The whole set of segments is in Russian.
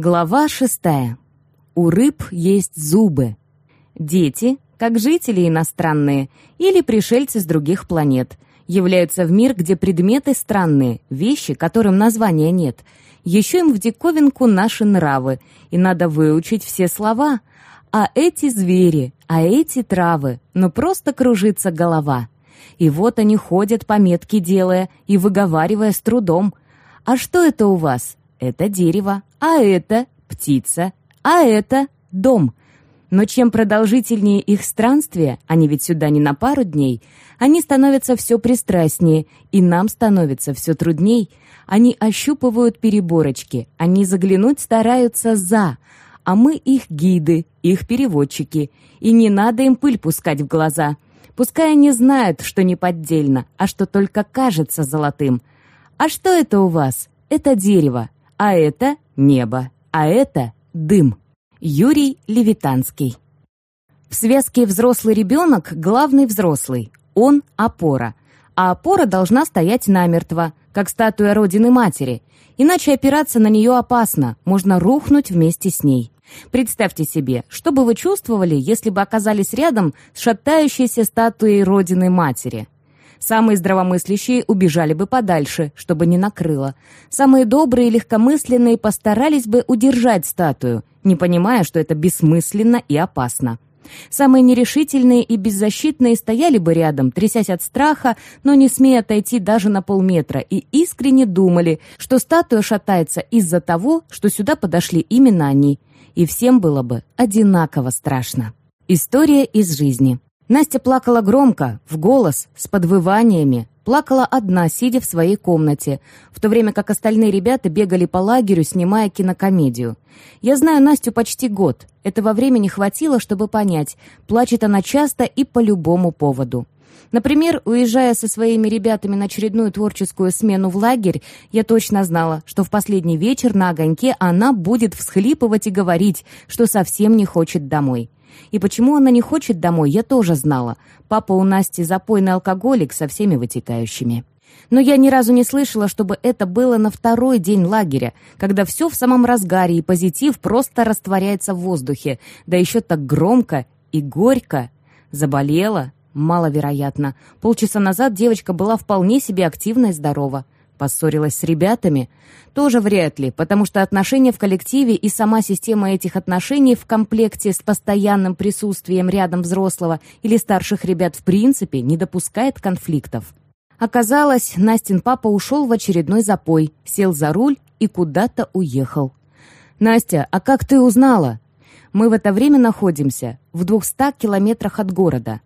Глава шестая. У рыб есть зубы. Дети, как жители иностранные или пришельцы с других планет, являются в мир, где предметы странные, вещи, которым названия нет. Еще им в диковинку наши нравы, и надо выучить все слова. А эти звери, а эти травы, ну просто кружится голова. И вот они ходят, пометки делая и выговаривая с трудом. А что это у вас? Это дерево, а это птица, а это дом. Но чем продолжительнее их странствие, они ведь сюда не на пару дней, они становятся все пристрастнее, и нам становится все трудней. Они ощупывают переборочки, они заглянуть стараются за, а мы их гиды, их переводчики, и не надо им пыль пускать в глаза. Пускай они знают, что не поддельно, а что только кажется золотым. А что это у вас? Это дерево, а это небо, а это дым. Юрий Левитанский. В связке взрослый ребенок – главный взрослый. Он – опора. А опора должна стоять намертво, как статуя Родины Матери. Иначе опираться на нее опасно, можно рухнуть вместе с ней. Представьте себе, что бы вы чувствовали, если бы оказались рядом с шатающейся статуей Родины Матери – Самые здравомыслящие убежали бы подальше, чтобы не накрыло. Самые добрые и легкомысленные постарались бы удержать статую, не понимая, что это бессмысленно и опасно. Самые нерешительные и беззащитные стояли бы рядом, трясясь от страха, но не смея отойти даже на полметра, и искренне думали, что статуя шатается из-за того, что сюда подошли именно они. И всем было бы одинаково страшно. История из жизни. Настя плакала громко, в голос, с подвываниями. Плакала одна, сидя в своей комнате, в то время как остальные ребята бегали по лагерю, снимая кинокомедию. Я знаю Настю почти год. Этого времени хватило, чтобы понять, плачет она часто и по любому поводу. Например, уезжая со своими ребятами на очередную творческую смену в лагерь, я точно знала, что в последний вечер на огоньке она будет всхлипывать и говорить, что совсем не хочет домой. И почему она не хочет домой, я тоже знала. Папа у Насти запойный алкоголик со всеми вытекающими. Но я ни разу не слышала, чтобы это было на второй день лагеря, когда все в самом разгаре и позитив просто растворяется в воздухе, да еще так громко и горько. Заболела? Маловероятно. Полчаса назад девочка была вполне себе активна и здорова. Поссорилась с ребятами? Тоже вряд ли, потому что отношения в коллективе и сама система этих отношений в комплекте с постоянным присутствием рядом взрослого или старших ребят в принципе не допускает конфликтов. Оказалось, Настин папа ушел в очередной запой, сел за руль и куда-то уехал. «Настя, а как ты узнала?» «Мы в это время находимся в двухстах километрах от города».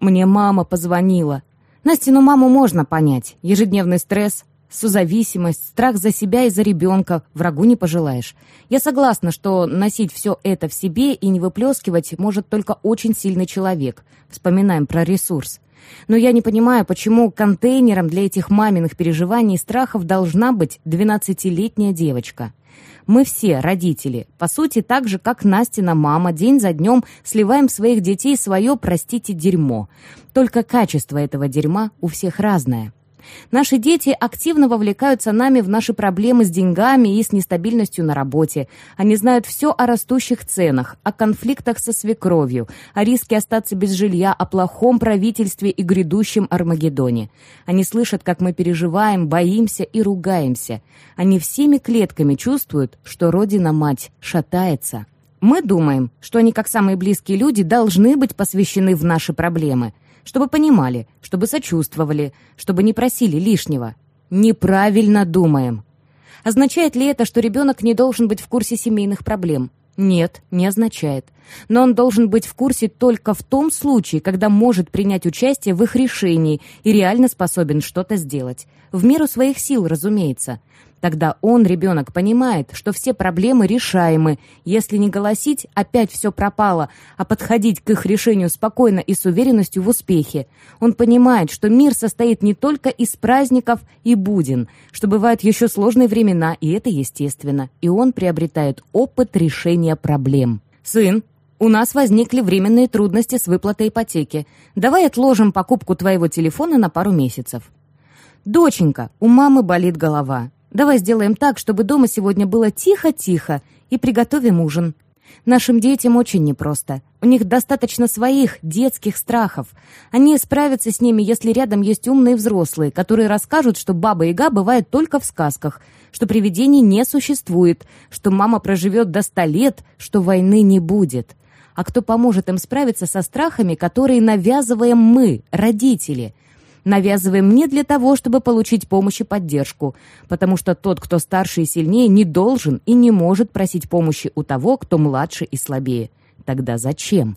«Мне мама позвонила». Настину маму можно понять. Ежедневный стресс, Созависимость, страх за себя и за ребенка, врагу не пожелаешь. Я согласна, что носить все это в себе и не выплескивать может только очень сильный человек. Вспоминаем про ресурс. Но я не понимаю, почему контейнером для этих маминых переживаний и страхов должна быть 12-летняя девочка. Мы все, родители, по сути, так же, как Настина мама, день за днем сливаем своих детей свое, простите, дерьмо. Только качество этого дерьма у всех разное. Наши дети активно вовлекаются нами в наши проблемы с деньгами и с нестабильностью на работе. Они знают все о растущих ценах, о конфликтах со свекровью, о риске остаться без жилья, о плохом правительстве и грядущем Армагеддоне. Они слышат, как мы переживаем, боимся и ругаемся. Они всеми клетками чувствуют, что Родина-мать шатается. Мы думаем, что они, как самые близкие люди, должны быть посвящены в наши проблемы – чтобы понимали, чтобы сочувствовали, чтобы не просили лишнего. Неправильно думаем. Означает ли это, что ребенок не должен быть в курсе семейных проблем? Нет, не означает. Но он должен быть в курсе только в том случае, когда может принять участие в их решении и реально способен что-то сделать. В меру своих сил, разумеется. Тогда он, ребенок, понимает, что все проблемы решаемы. Если не голосить, опять все пропало, а подходить к их решению спокойно и с уверенностью в успехе. Он понимает, что мир состоит не только из праздников и будин, что бывают еще сложные времена, и это естественно. И он приобретает опыт решения проблем. «Сын, у нас возникли временные трудности с выплатой ипотеки. Давай отложим покупку твоего телефона на пару месяцев». «Доченька, у мамы болит голова. Давай сделаем так, чтобы дома сегодня было тихо-тихо, и приготовим ужин. Нашим детям очень непросто. У них достаточно своих детских страхов. Они справятся с ними, если рядом есть умные взрослые, которые расскажут, что Баба-Яга бывает только в сказках, что привидений не существует, что мама проживет до ста лет, что войны не будет. А кто поможет им справиться со страхами, которые навязываем мы, родители – навязываем не для того, чтобы получить помощь и поддержку, потому что тот, кто старше и сильнее, не должен и не может просить помощи у того, кто младше и слабее. Тогда зачем?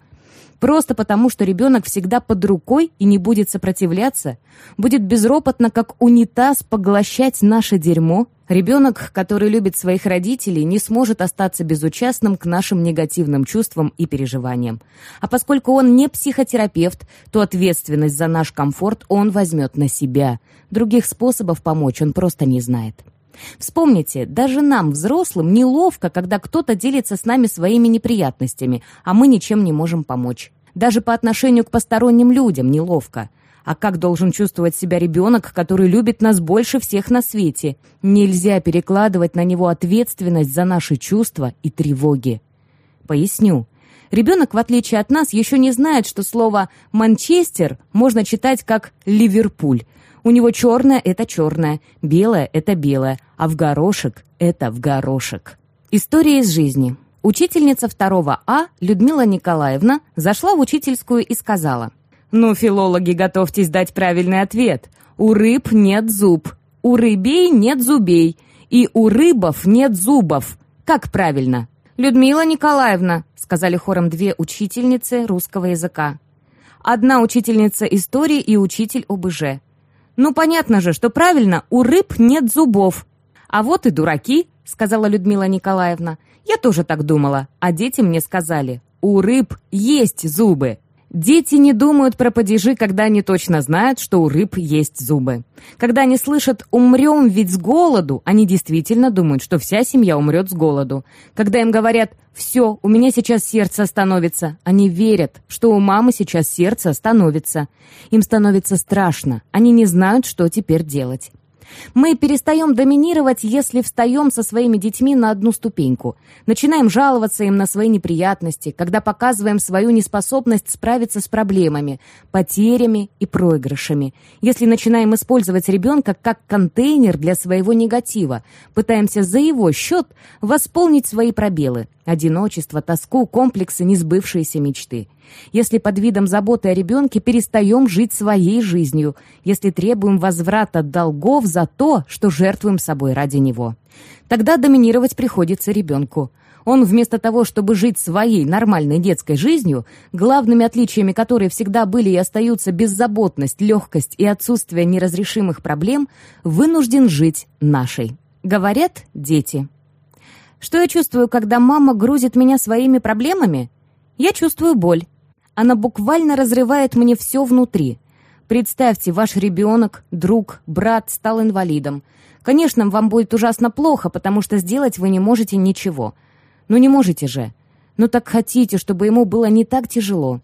Просто потому, что ребенок всегда под рукой и не будет сопротивляться? Будет безропотно, как унитаз, поглощать наше дерьмо? Ребенок, который любит своих родителей, не сможет остаться безучастным к нашим негативным чувствам и переживаниям. А поскольку он не психотерапевт, то ответственность за наш комфорт он возьмет на себя. Других способов помочь он просто не знает. Вспомните, даже нам, взрослым, неловко, когда кто-то делится с нами своими неприятностями, а мы ничем не можем помочь. Даже по отношению к посторонним людям неловко. А как должен чувствовать себя ребенок, который любит нас больше всех на свете? Нельзя перекладывать на него ответственность за наши чувства и тревоги. Поясню. Ребенок, в отличие от нас, еще не знает, что слово «Манчестер» можно читать как «Ливерпуль». У него черное — это черное, белое — это белое, а в горошек — это в горошек. История из жизни. Учительница второго А, Людмила Николаевна, зашла в учительскую и сказала, «Ну, филологи, готовьтесь дать правильный ответ. У рыб нет зуб, у рыбей нет зубей, и у рыбов нет зубов. Как правильно?» «Людмила Николаевна», — сказали хором две учительницы русского языка. Одна учительница истории и учитель ОБЖ. «Ну, понятно же, что правильно, у рыб нет зубов». «А вот и дураки», — сказала Людмила Николаевна. «Я тоже так думала, а дети мне сказали, у рыб есть зубы». Дети не думают про падежи, когда они точно знают, что у рыб есть зубы. Когда они слышат «умрем ведь с голоду», они действительно думают, что вся семья умрет с голоду. Когда им говорят «все, у меня сейчас сердце остановится», они верят, что у мамы сейчас сердце остановится. Им становится страшно, они не знают, что теперь делать. Мы перестаем доминировать, если встаем со своими детьми на одну ступеньку. Начинаем жаловаться им на свои неприятности, когда показываем свою неспособность справиться с проблемами, потерями и проигрышами. Если начинаем использовать ребенка как контейнер для своего негатива, пытаемся за его счет восполнить свои пробелы, одиночество, тоску, комплексы, несбывшиеся мечты если под видом заботы о ребенке перестаем жить своей жизнью, если требуем возврата долгов за то, что жертвуем собой ради него. Тогда доминировать приходится ребенку. Он вместо того, чтобы жить своей нормальной детской жизнью, главными отличиями которой всегда были и остаются беззаботность, легкость и отсутствие неразрешимых проблем, вынужден жить нашей. Говорят дети. Что я чувствую, когда мама грузит меня своими проблемами? Я чувствую боль. Она буквально разрывает мне все внутри. Представьте, ваш ребенок, друг, брат стал инвалидом. Конечно, вам будет ужасно плохо, потому что сделать вы не можете ничего. Но не можете же. Но так хотите, чтобы ему было не так тяжело.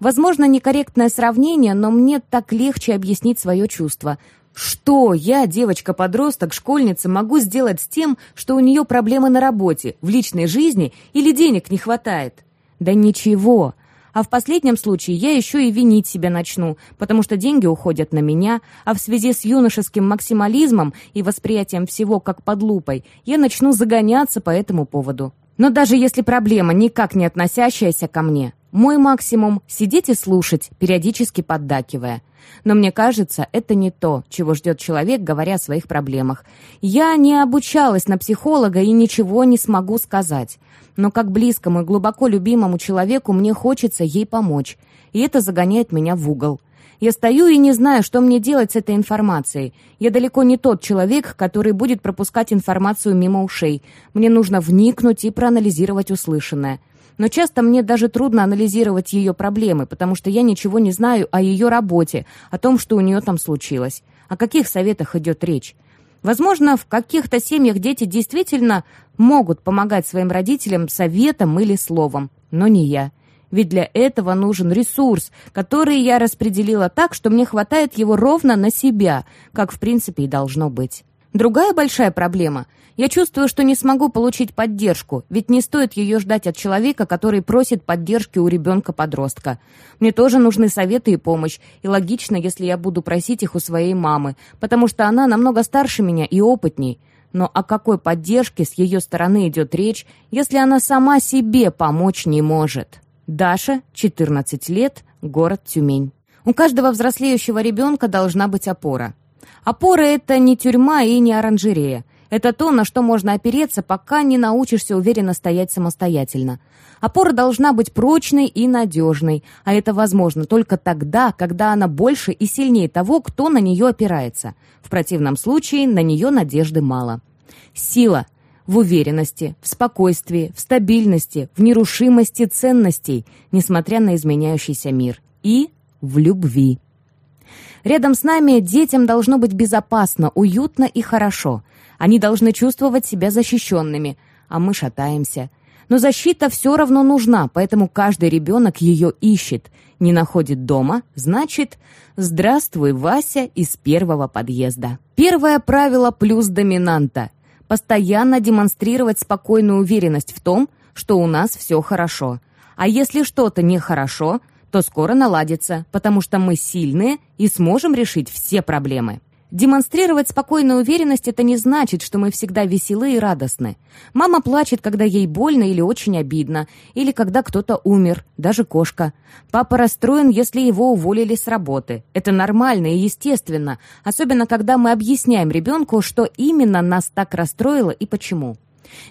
Возможно, некорректное сравнение, но мне так легче объяснить свое чувство. Что я, девочка-подросток, школьница, могу сделать с тем, что у нее проблемы на работе, в личной жизни или денег не хватает? Да ничего. А в последнем случае я еще и винить себя начну, потому что деньги уходят на меня, а в связи с юношеским максимализмом и восприятием всего как под лупой, я начну загоняться по этому поводу. Но даже если проблема никак не относящаяся ко мне, мой максимум — сидеть и слушать, периодически поддакивая. Но мне кажется, это не то, чего ждет человек, говоря о своих проблемах. Я не обучалась на психолога и ничего не смогу сказать но как близкому и глубоко любимому человеку мне хочется ей помочь, и это загоняет меня в угол. Я стою и не знаю, что мне делать с этой информацией. Я далеко не тот человек, который будет пропускать информацию мимо ушей. Мне нужно вникнуть и проанализировать услышанное. Но часто мне даже трудно анализировать ее проблемы, потому что я ничего не знаю о ее работе, о том, что у нее там случилось. О каких советах идет речь? Возможно, в каких-то семьях дети действительно могут помогать своим родителям советом или словом, но не я. Ведь для этого нужен ресурс, который я распределила так, что мне хватает его ровно на себя, как в принципе и должно быть. Другая большая проблема — я чувствую, что не смогу получить поддержку, ведь не стоит ее ждать от человека, который просит поддержки у ребенка-подростка. Мне тоже нужны советы и помощь, и логично, если я буду просить их у своей мамы, потому что она намного старше меня и опытней. Но о какой поддержке с ее стороны идет речь, если она сама себе помочь не может? Даша, 14 лет, город Тюмень. У каждого взрослеющего ребенка должна быть опора. Опора — это не тюрьма и не оранжерея. Это то, на что можно опереться, пока не научишься уверенно стоять самостоятельно. Опора должна быть прочной и надежной, а это возможно только тогда, когда она больше и сильнее того, кто на нее опирается. В противном случае на нее надежды мало. Сила в уверенности, в спокойствии, в стабильности, в нерушимости ценностей, несмотря на изменяющийся мир. И в любви. Рядом с нами детям должно быть безопасно, уютно и хорошо. Они должны чувствовать себя защищенными, а мы шатаемся. Но защита все равно нужна, поэтому каждый ребенок ее ищет. Не находит дома, значит, «Здравствуй, Вася» из первого подъезда. Первое правило плюс доминанта. Постоянно демонстрировать спокойную уверенность в том, что у нас все хорошо. А если что-то нехорошо, то скоро наладится, потому что мы сильные и сможем решить все проблемы. Демонстрировать спокойную уверенность – это не значит, что мы всегда веселы и радостны. Мама плачет, когда ей больно или очень обидно, или когда кто-то умер, даже кошка. Папа расстроен, если его уволили с работы. Это нормально и естественно, особенно когда мы объясняем ребенку, что именно нас так расстроило и почему.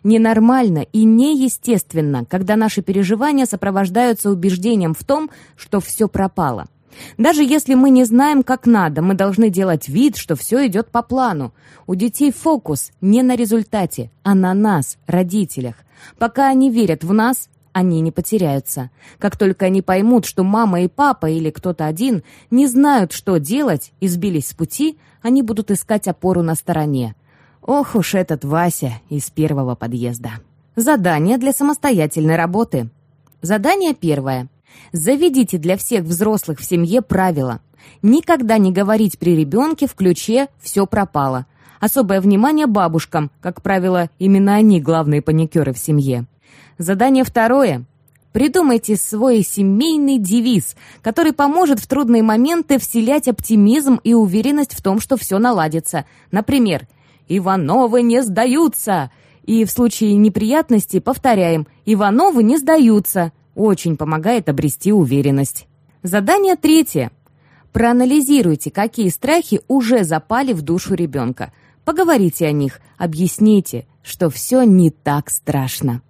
Ненормально и неестественно, когда наши переживания сопровождаются убеждением в том, что все пропало – даже если мы не знаем, как надо, мы должны делать вид, что все идет по плану. У детей фокус не на результате, а на нас, родителях. Пока они верят в нас, они не потеряются. Как только они поймут, что мама и папа или кто-то один не знают, что делать, и сбились с пути, они будут искать опору на стороне. Ох уж этот Вася из первого подъезда. Задание для самостоятельной работы. Задание первое. Заведите для всех взрослых в семье правила. Никогда не говорить при ребенке в ключе «все пропало». Особое внимание бабушкам, как правило, именно они главные паникеры в семье. Задание второе. Придумайте свой семейный девиз, который поможет в трудные моменты вселять оптимизм и уверенность в том, что все наладится. Например, «Ивановы не сдаются!» И в случае неприятностей повторяем «Ивановы не сдаются!» очень помогает обрести уверенность. Задание третье. Проанализируйте, какие страхи уже запали в душу ребенка. Поговорите о них, объясните, что все не так страшно.